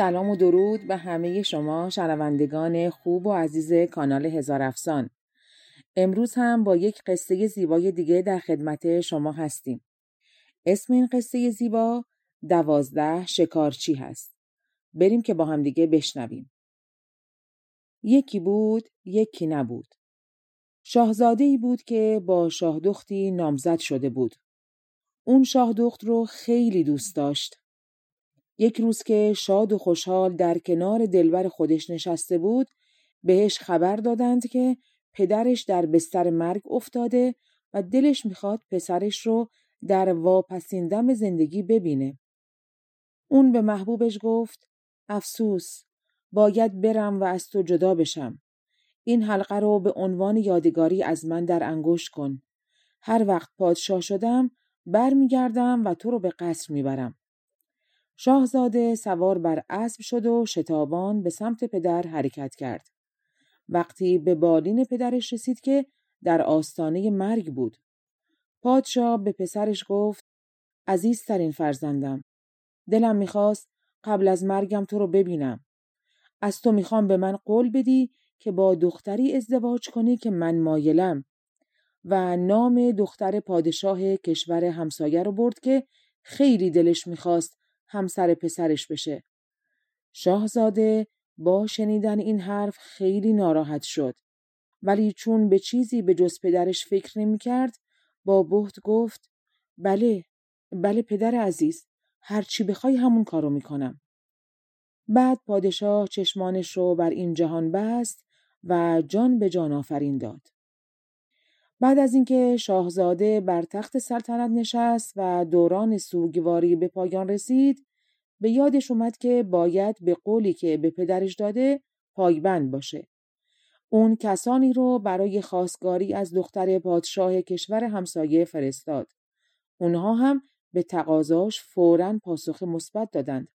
سلام و درود به همه شما شنوندگان خوب و عزیز کانال هزار افسان. امروز هم با یک قصه زیبای دیگه در خدمت شما هستیم. اسم این قصه زیبا دوازده شکارچی هست. بریم که با هم دیگه بشنویم. یکی بود، یکی نبود. شاهزاده ای بود که با شاهدختی نامزد شده بود. اون شاهدخت رو خیلی دوست داشت. یک روز که شاد و خوشحال در کنار دلبر خودش نشسته بود بهش خبر دادند که پدرش در بستر مرگ افتاده و دلش می‌خواد پسرش رو در واپسیندم زندگی ببینه. اون به محبوبش گفت افسوس باید برم و از تو جدا بشم. این حلقه رو به عنوان یادگاری از من در انگشت کن. هر وقت پادشاه شدم برمیگردم و تو رو به قصر می‌برم. شاهزاده سوار بر اسب شد و شتابان به سمت پدر حرکت کرد. وقتی به بالین پدرش رسید که در آستانه مرگ بود. پادشاه به پسرش گفت عزیزترین فرزندم. دلم می‌خواست قبل از مرگم تو رو ببینم. از تو می‌خوام به من قول بدی که با دختری ازدواج کنی که من مایلم و نام دختر پادشاه کشور همسایه رو برد که خیلی دلش می‌خواست همسر پسرش بشه. شاهزاده با شنیدن این حرف خیلی ناراحت شد. ولی چون به چیزی به جز پدرش فکر نمی کرد با بهت گفت بله بله پدر عزیز هر چی بخوای همون کارو می‌کنم. بعد پادشاه چشمانش رو بر این جهان بست و جان به جان آفرین داد. بعد از اینکه شاهزاده بر تخت سلطنت نشست و دوران سوگواری به پایان رسید به یادش اومد که باید به قولی که به پدرش داده پایبند باشه. اون کسانی رو برای خواستگاری از دختر پادشاه کشور همسایه فرستاد. اونها هم به تقاضاش فوراً پاسخ مثبت دادند.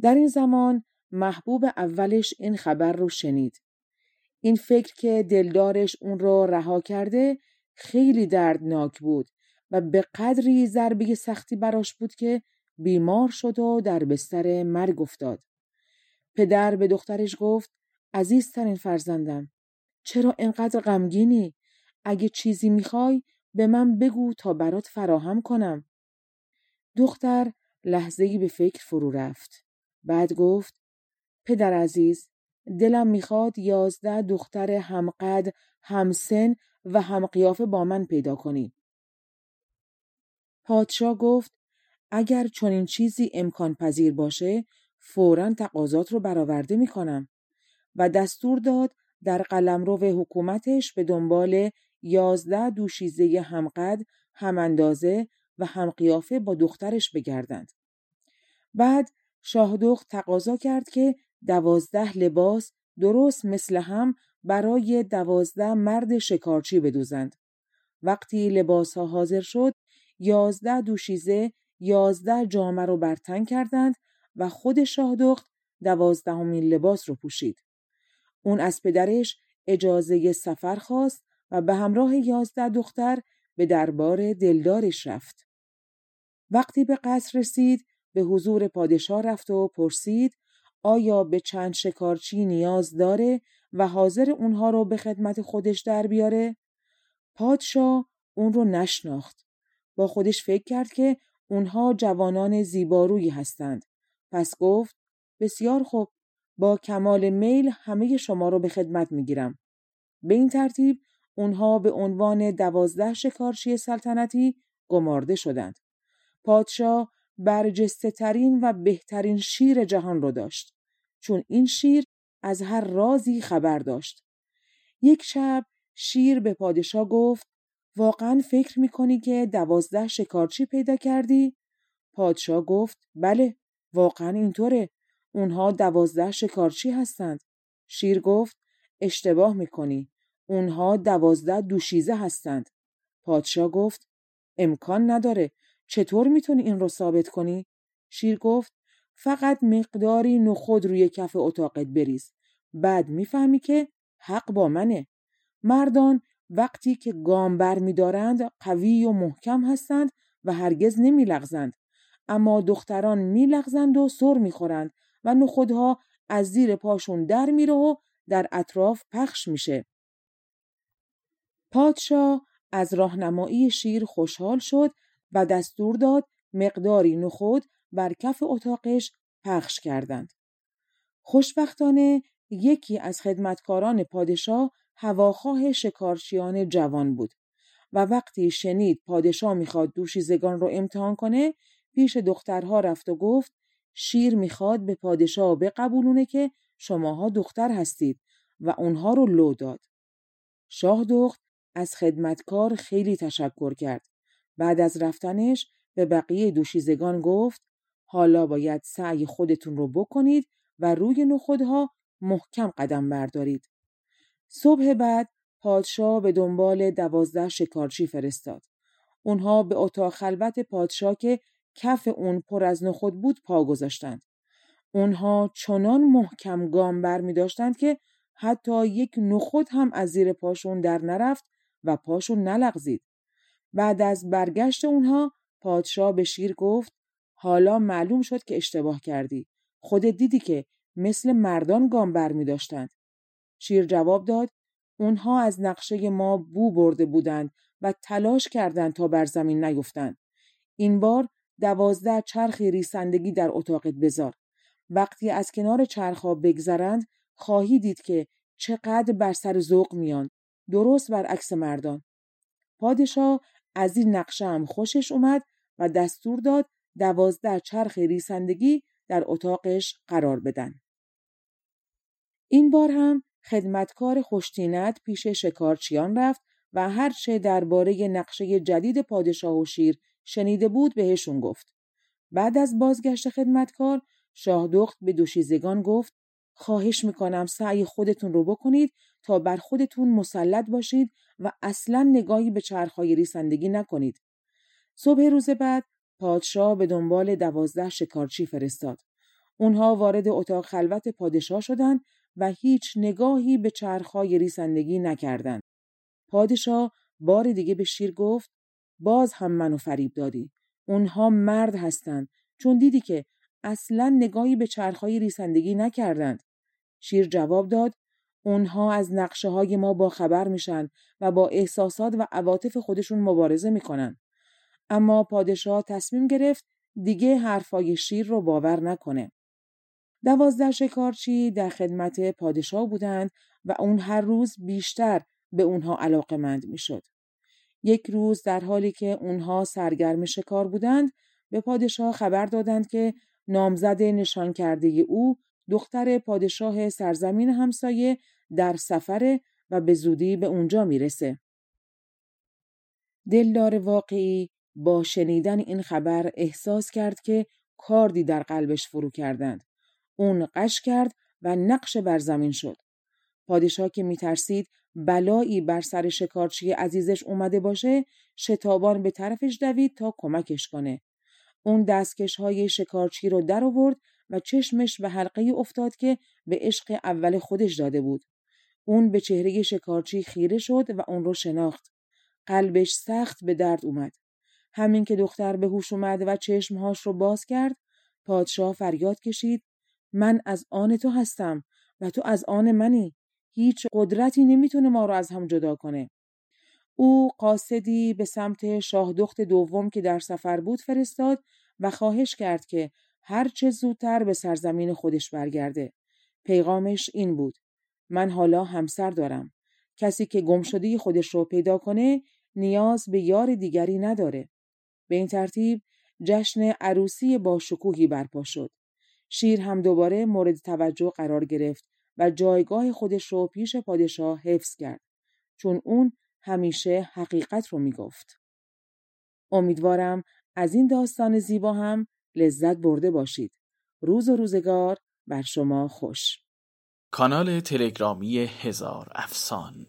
در این زمان محبوب اولش این خبر رو شنید. این فکر که دلدارش اون را رها کرده خیلی دردناک بود و به قدری ضربه سختی براش بود که بیمار شد و در بستر مرگ افتاد. پدر به دخترش گفت عزیزترین فرزندم چرا انقدر غمگینی؟ اگه چیزی می‌خوای به من بگو تا برات فراهم کنم. دختر لحظه‌ای به فکر فرو رفت. بعد گفت پدر عزیز دلم می‌خواد یازده دختر همقد، همسن و همقیافه با من پیدا کنی. پادشاه گفت اگر چنین چیزی امکان پذیر باشه فورا تقاضات رو برآورده می‌کنم و دستور داد در قلمرو حکومتش به دنبال یازده دوشیزه همقد، هماندازه و همقیافه با دخترش بگردند. بعد شاهدخت تقاضا کرد که دوازده لباس درست مثل هم برای دوازده مرد شکارچی بدوزند. وقتی لباس ها حاضر شد، یازده دوشیزه یازده جامه رو برتن کردند و خود شاهدخت دوازدهمین لباس رو پوشید. اون از پدرش اجازه سفر خواست و به همراه یازده دختر به دربار دلدارش رفت. وقتی به قصر رسید به حضور پادشاه رفت و پرسید آیا به چند شکارچی نیاز داره و حاضر اونها رو به خدمت خودش در بیاره؟ پادشاه اون رو نشناخت. با خودش فکر کرد که اونها جوانان زیبارویی هستند. پس گفت بسیار خوب با کمال میل همه شما رو به خدمت می‌گیرم. به این ترتیب اونها به عنوان دوازده شکارچی سلطنتی گمارده شدند. پادشاه برجسته ترین و بهترین شیر جهان رو داشت. چون این شیر از هر رازی خبر داشت. یک شب شیر به پادشاه گفت واقعا فکر می‌کنی که دوازده شکارچی پیدا کردی؟ پادشاه گفت بله واقعا اینطوره اونها دوازده شکارچی هستند شیر گفت اشتباه می‌کنی اونها دوازده دوشیزه هستند پادشاه گفت امکان نداره چطور می‌تونی این رو ثابت کنی؟ شیر گفت فقط مقداری نخود روی کف اتاقت بریز. بعد می‌فهمی که حق با منه. مردان وقتی که گام بر میدارند قوی و محکم هستند و هرگز نمیلغزند. اما دختران میلغزند و سر می‌خورند و نخودها از زیر پاشون در میره و در اطراف پخش میشه. پادشاه از راهنمایی شیر خوشحال شد و دستور داد مقداری نخود بر کف اتاقش پخش کردند. خوشبختانه یکی از خدمتکاران پادشاه هواخواه شکارچیان جوان بود و وقتی شنید پادشاه می‌خواد دوشیزگان رو امتحان کنه پیش دخترها رفت و گفت شیر می‌خواد به پادشاه بقبولونه که شماها دختر هستید و اونها رو لو داد. شاه دخت از خدمتکار خیلی تشکر کرد. بعد از رفتنش به بقیه دوشیزگان گفت حالا باید سعی خودتون رو بکنید و روی نخودها محکم قدم بردارید. صبح بعد پادشاه به دنبال دوازده شکارچی فرستاد. اونها به اتاق خلوت پادشاه که کف اون پر از نخود بود پا گذاشتند. اونها چنان محکم گام بر می داشتند که حتی یک نخود هم از زیر پاشون در نرفت و پاشون نلغزید. بعد از برگشت اونها پادشاه به شیر گفت حالا معلوم شد که اشتباه کردی. خودت دیدی که مثل مردان گام بر می داشتند. شیر جواب داد اونها از نقشه ما بو برده بودند و تلاش کردند تا بر زمین نیفتند. این بار دوازده چرخ ریسندگی در اتاقت بذار. وقتی از کنار چرخها بگذرند خواهی دید که چقدر بر سر ذوق میان. درست برعکس مردان. پادشاه از این نقشه هم خوشش اومد و دستور داد دوازده چرخ ریسندگی در اتاقش قرار بدن. این بار هم خدمتکار خوشتینت پیش شکارچیان رفت و هرچه درباره نقشه جدید پادشاه و شیر شنیده بود بهشون گفت. بعد از بازگشت خدمتکار شاهدخت به دوشیزگان گفت خواهش می‌کنم سعی خودتون رو بکنید تا بر خودتون مسلط باشید و اصلا نگاهی به چرخهای ریسندگی نکنید. صبح روز بعد پادشاه به دنبال دوازده شکارچی فرستاد. اونها وارد اتاق خلوت پادشاه شدند و هیچ نگاهی به چرخهای ریسندگی نکردند. پادشاه بار دیگه به شیر گفت باز هم منو فریب دادی. اونها مرد هستند چون دیدی که اصلا نگاهی به چرخهای ریسندگی نکردند. شیر جواب داد اونها از نقشه های ما با خبر میشن و با احساسات و عواطف خودشون مبارزه می‌کنن. اما پادشاه تصمیم گرفت دیگه حرفای شیر رو باور نکنه. دوازده شکارچی در خدمت پادشاه بودند و اون هر روز بیشتر به اونها علاقمند می‌شد. یک روز در حالی که اونها سرگرم شکار بودند به پادشاه خبر دادند که نامزد نشان کرده او دختر پادشاه سرزمین همسایه در سفره و به زودی به اونجا می‌رسه. دلدار واقعی با شنیدن این خبر احساس کرد که کاردی در قلبش فرو کردند. اون قش کرد و نقش بر زمین شد. پادشاه که میترسید بلایی بر سر شکارچی عزیزش اومده باشه شتابان به طرفش دوید تا کمکش کنه. اون دستکش های شکارچی رو در آورد و چشمش به حلقه افتاد که به عشق اول خودش داده بود. اون به چهره شکارچی خیره شد و اون رو شناخت. قلبش سخت به درد اومد. همین که دختر به هوش اومد و چشمهاش رو باز کرد، پادشاه فریاد کشید من از آن تو هستم و تو از آن منی. هیچ قدرتی نمی‌تونه ما رو از هم جدا کنه. او قاصدی به سمت شاهدخت دوم که در سفر بود فرستاد و خواهش کرد که هر چه زودتر به سرزمین خودش برگرده. پیغامش این بود. من حالا همسر دارم. کسی که گمشده خودش رو پیدا کنه نیاز به یار دیگری نداره. به این ترتیب جشن عروسی با شکوهی برپا شد. شیر هم دوباره مورد توجه قرار گرفت و جایگاه خودش رو پیش پادشاه حفظ کرد. چون اون همیشه حقیقت رو می‌گفت. امیدوارم از این داستان زیبا هم لذت برده باشید. روز و روزگار بر شما خوش. کانال تلگرامی هزار افسان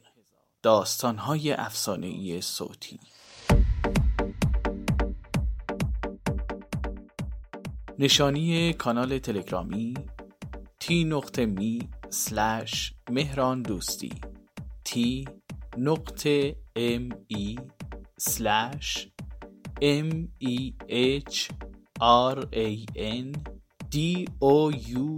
داستانهای افسانه‌ای صوتی. نشانی کانال تلگرامی تی نقطه می سلش مهران دوستی تی نقطه ام ای سلش ام ای اچ آر ای ان دی او یو